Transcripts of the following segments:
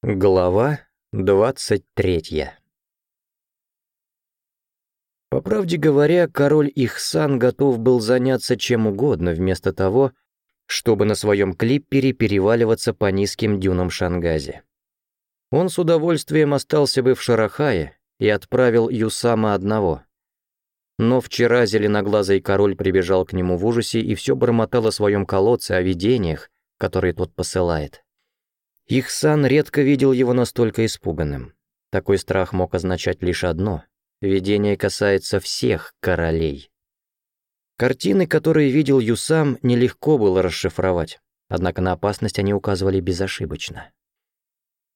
Глава 23 По правде говоря, король Ихсан готов был заняться чем угодно вместо того, чтобы на своем клиппере переваливаться по низким дюнам Шангази. Он с удовольствием остался бы в Шарахае и отправил Юсама одного. Но вчера зеленоглазый король прибежал к нему в ужасе и все бормотал о своем колодце, о видениях, которые тот посылает. Ихсан редко видел его настолько испуганным. Такой страх мог означать лишь одно — видение касается всех королей. Картины, которые видел Юсам, нелегко было расшифровать, однако на опасность они указывали безошибочно.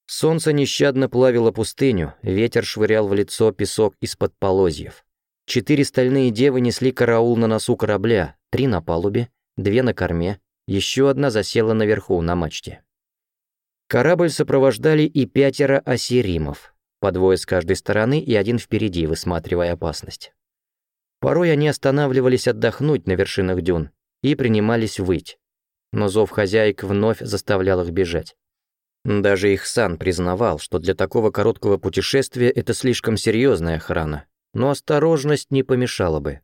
Солнце нещадно плавило пустыню, ветер швырял в лицо песок из-под полозьев. Четыре стальные девы несли караул на носу корабля, три на палубе, две на корме, еще одна засела наверху, на мачте. Корабль сопровождали и пятеро осиримов, по двое с каждой стороны и один впереди, высматривая опасность. Порой они останавливались отдохнуть на вершинах дюн и принимались выть, но зов хозяек вновь заставлял их бежать. Даже их сан признавал, что для такого короткого путешествия это слишком серьезная охрана, но осторожность не помешала бы.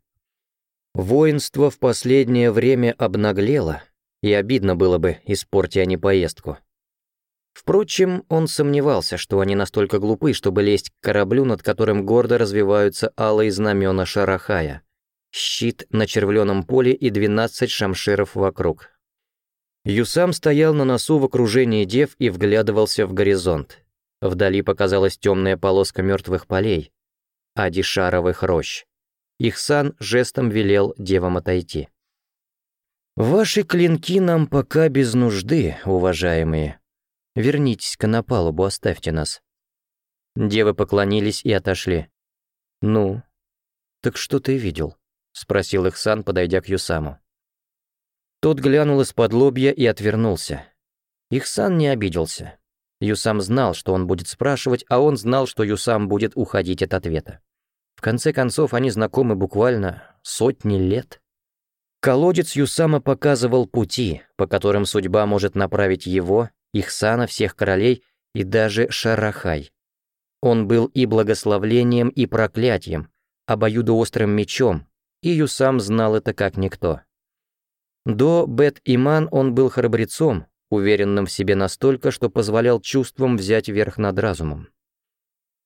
Воинство в последнее время обнаглело, и обидно было бы, испорти они поездку. Впрочем, он сомневался, что они настолько глупы, чтобы лезть к кораблю, над которым гордо развиваются алые знамена Шарахая. Щит на червленом поле и 12 шамширов вокруг. Юсам стоял на носу в окружении дев и вглядывался в горизонт. Вдали показалась темная полоска мертвых полей, адишаровых рощ. Ихсан жестом велел девам отойти. «Ваши клинки нам пока без нужды, уважаемые», Вернитесь-ка на палубу, оставьте нас». Девы поклонились и отошли. «Ну, так что ты видел?» — спросил их Сан, подойдя к Юсаму. Тот глянул из-под лобья и отвернулся. Ихсан не обиделся. Юсам знал, что он будет спрашивать, а он знал, что Юсам будет уходить от ответа. В конце концов, они знакомы буквально сотни лет. Колодец Юсама показывал пути, по которым судьба может направить его их всех королей и даже Шарахай. Он был и благословлением, и проклятием, обоюдоострым мечом, и Юсам знал это как никто. До Бет-Иман он был храбрецом, уверенным в себе настолько, что позволял чувствам взять верх над разумом.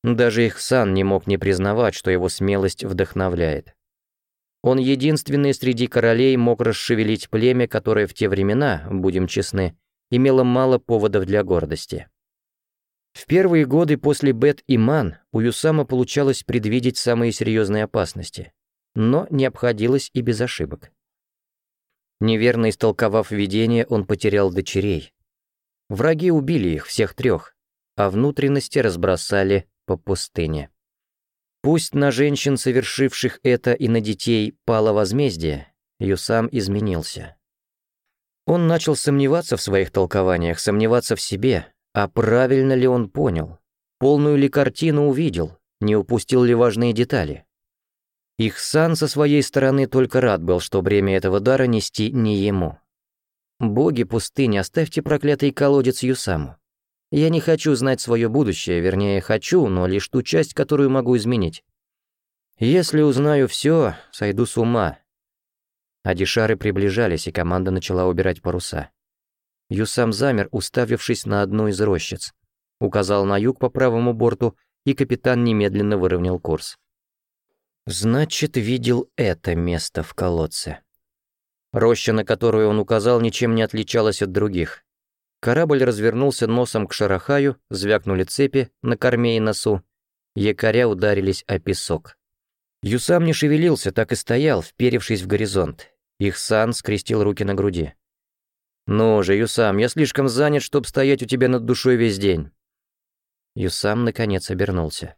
Даже Ихсан не мог не признавать, что его смелость вдохновляет. Он единственный среди королей мог расшевелить племя, которое в те времена, будем честны, имела мало поводов для гордости. В первые годы после Бет и Ман у Юсама получалось предвидеть самые серьезные опасности, но не обходилось и без ошибок. Неверно истолковав видение, он потерял дочерей. Враги убили их, всех трех, а внутренности разбросали по пустыне. Пусть на женщин, совершивших это, и на детей пало возмездие, Юсам изменился. Он начал сомневаться в своих толкованиях, сомневаться в себе, а правильно ли он понял, полную ли картину увидел, не упустил ли важные детали. Ихсан со своей стороны только рад был, что бремя этого дара нести не ему. «Боги пустыни, оставьте проклятый колодец Юсаму. Я не хочу знать свое будущее, вернее, хочу, но лишь ту часть, которую могу изменить. Если узнаю все, сойду с ума, Адишары приближались, и команда начала убирать паруса. Юсам замер, уставившись на одну из рощиц. Указал на юг по правому борту, и капитан немедленно выровнял курс. «Значит, видел это место в колодце». Роща, на которую он указал, ничем не отличалась от других. Корабль развернулся носом к шарахаю, звякнули цепи на корме и носу. Якоря ударились о песок. Юсам не шевелился, так и стоял, вперевшись в горизонт. Ихсан скрестил руки на груди. «Ну же, Юсам, я слишком занят, чтобы стоять у тебя над душой весь день». Юсам, наконец, обернулся.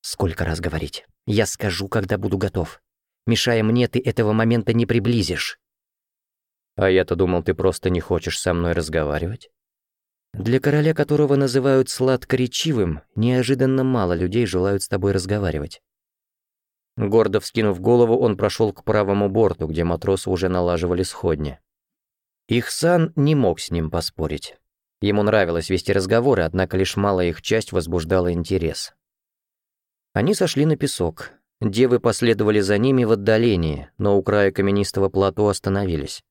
«Сколько раз говорить? Я скажу, когда буду готов. Мешая мне, ты этого момента не приблизишь». «А я-то думал, ты просто не хочешь со мной разговаривать». Для короля, которого называют сладкоречивым, неожиданно мало людей желают с тобой разговаривать. Гордо вскинув голову, он прошел к правому борту, где матросы уже налаживали сходни. Ихсан не мог с ним поспорить. Ему нравилось вести разговоры, однако лишь малая их часть возбуждала интерес. Они сошли на песок. Девы последовали за ними в отдалении, но у края каменистого плато остановились.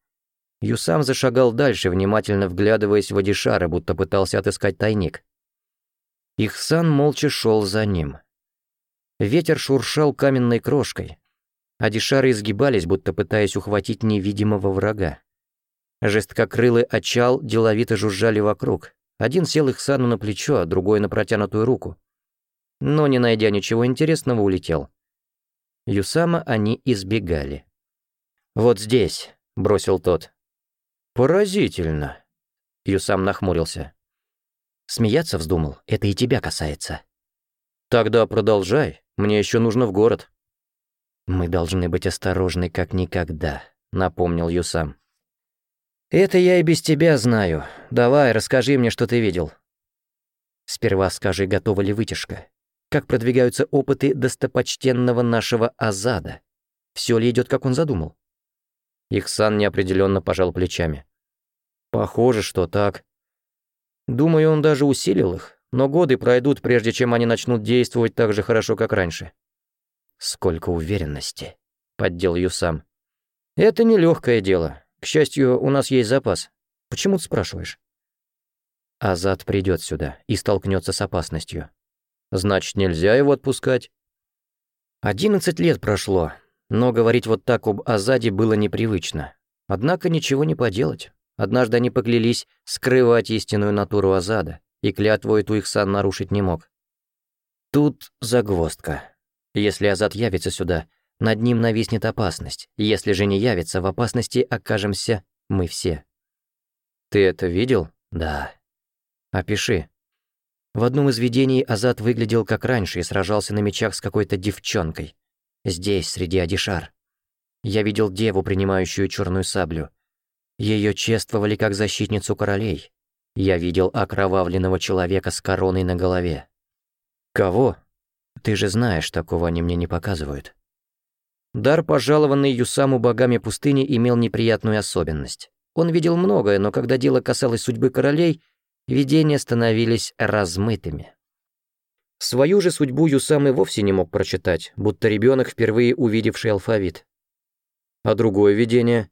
Юсам зашагал дальше, внимательно вглядываясь в Адишара, будто пытался отыскать тайник. Ихсан молча шел за ним. Ветер шуршал каменной крошкой. Адишары изгибались, будто пытаясь ухватить невидимого врага. Жесткокрылы очал деловито жужжали вокруг. Один сел их сану на плечо, а другой на протянутую руку. Но, не найдя ничего интересного, улетел. Юсама они избегали. «Вот здесь», — бросил тот. «Поразительно», — Юсам нахмурился. «Смеяться вздумал, это и тебя касается», «Тогда продолжай. Мне еще нужно в город». «Мы должны быть осторожны, как никогда», — напомнил Юсам. «Это я и без тебя знаю. Давай, расскажи мне, что ты видел». «Сперва скажи, готова ли вытяжка? Как продвигаются опыты достопочтенного нашего Азада? Все ли идет, как он задумал?» Ихсан неопределенно пожал плечами. «Похоже, что так. Думаю, он даже усилил их но годы пройдут, прежде чем они начнут действовать так же хорошо, как раньше. Сколько уверенности, поддел ее сам. Это нелегкое дело. К счастью, у нас есть запас. Почему ты спрашиваешь? Азад придет сюда и столкнется с опасностью. Значит, нельзя его отпускать. Одиннадцать лет прошло, но говорить вот так об Азаде было непривычно. Однако ничего не поделать. Однажды они поклялись скрывать истинную натуру Азада, и клятву эту Ихсан нарушить не мог. Тут загвоздка. Если Азат явится сюда, над ним нависнет опасность. Если же не явится, в опасности окажемся мы все. Ты это видел? Да. Опиши. В одном из видений Азат выглядел как раньше и сражался на мечах с какой-то девчонкой. Здесь, среди Адишар. Я видел деву, принимающую черную саблю. Ее чествовали как защитницу королей. Я видел окровавленного человека с короной на голове. Кого? Ты же знаешь, такого они мне не показывают. Дар, пожалованный Юсаму богами пустыни, имел неприятную особенность. Он видел многое, но когда дело касалось судьбы королей, видения становились размытыми. Свою же судьбу Юсам и вовсе не мог прочитать, будто ребенок, впервые увидевший алфавит. А другое видение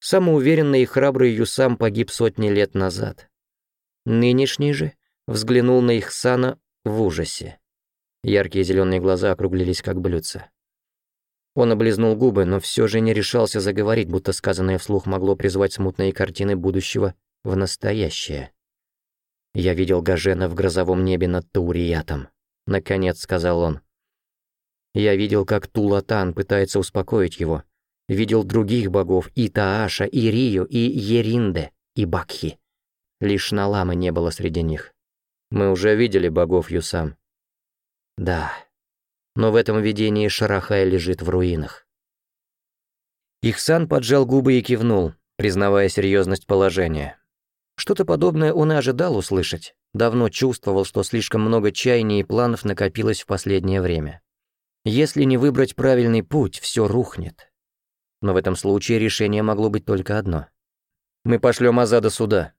Самоуверенный и храбрый Юсам погиб сотни лет назад. Нынешний же взглянул на Ихсана в ужасе. Яркие зеленые глаза округлились, как блюдца. Он облизнул губы, но все же не решался заговорить, будто сказанное вслух могло призвать смутные картины будущего в настоящее. «Я видел Гажена в грозовом небе над Тауриятом», — наконец сказал он. «Я видел, как Тулатан пытается успокоить его, видел других богов и Тааша, и Рию, и Еринде, и Бакхи. Лишь Наламы не было среди них. Мы уже видели богов Юсам. Да. Но в этом видении Шарахай лежит в руинах. Ихсан поджал губы и кивнул, признавая серьезность положения. Что-то подобное он и ожидал услышать. Давно чувствовал, что слишком много чаяний и планов накопилось в последнее время. Если не выбрать правильный путь, все рухнет. Но в этом случае решение могло быть только одно. «Мы пошлем Азада сюда.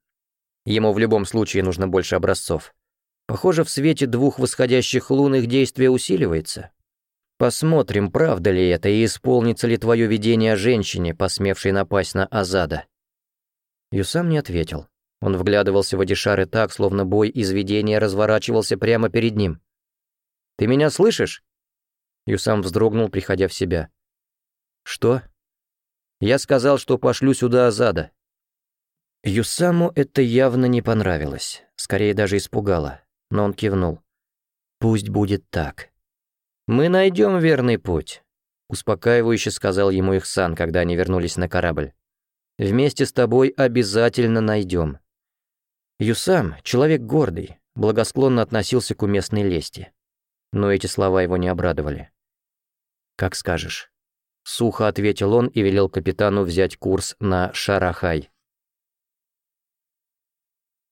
Ему в любом случае нужно больше образцов. Похоже, в свете двух восходящих лун их действие усиливается. Посмотрим, правда ли это, и исполнится ли твое видение о женщине, посмевшей напасть на Азада». Юсам не ответил. Он вглядывался в Адишары так, словно бой из видения разворачивался прямо перед ним. «Ты меня слышишь?» Юсам вздрогнул, приходя в себя. «Что?» Я сказал, что пошлю сюда Азада. Юсаму это явно не понравилось, скорее даже испугало, но он кивнул. «Пусть будет так. Мы найдем верный путь», — успокаивающе сказал ему Ихсан, когда они вернулись на корабль. «Вместе с тобой обязательно найдем». Юсам, человек гордый, благосклонно относился к уместной лести. Но эти слова его не обрадовали. «Как скажешь». Сухо ответил он и велел капитану взять курс на Шарахай.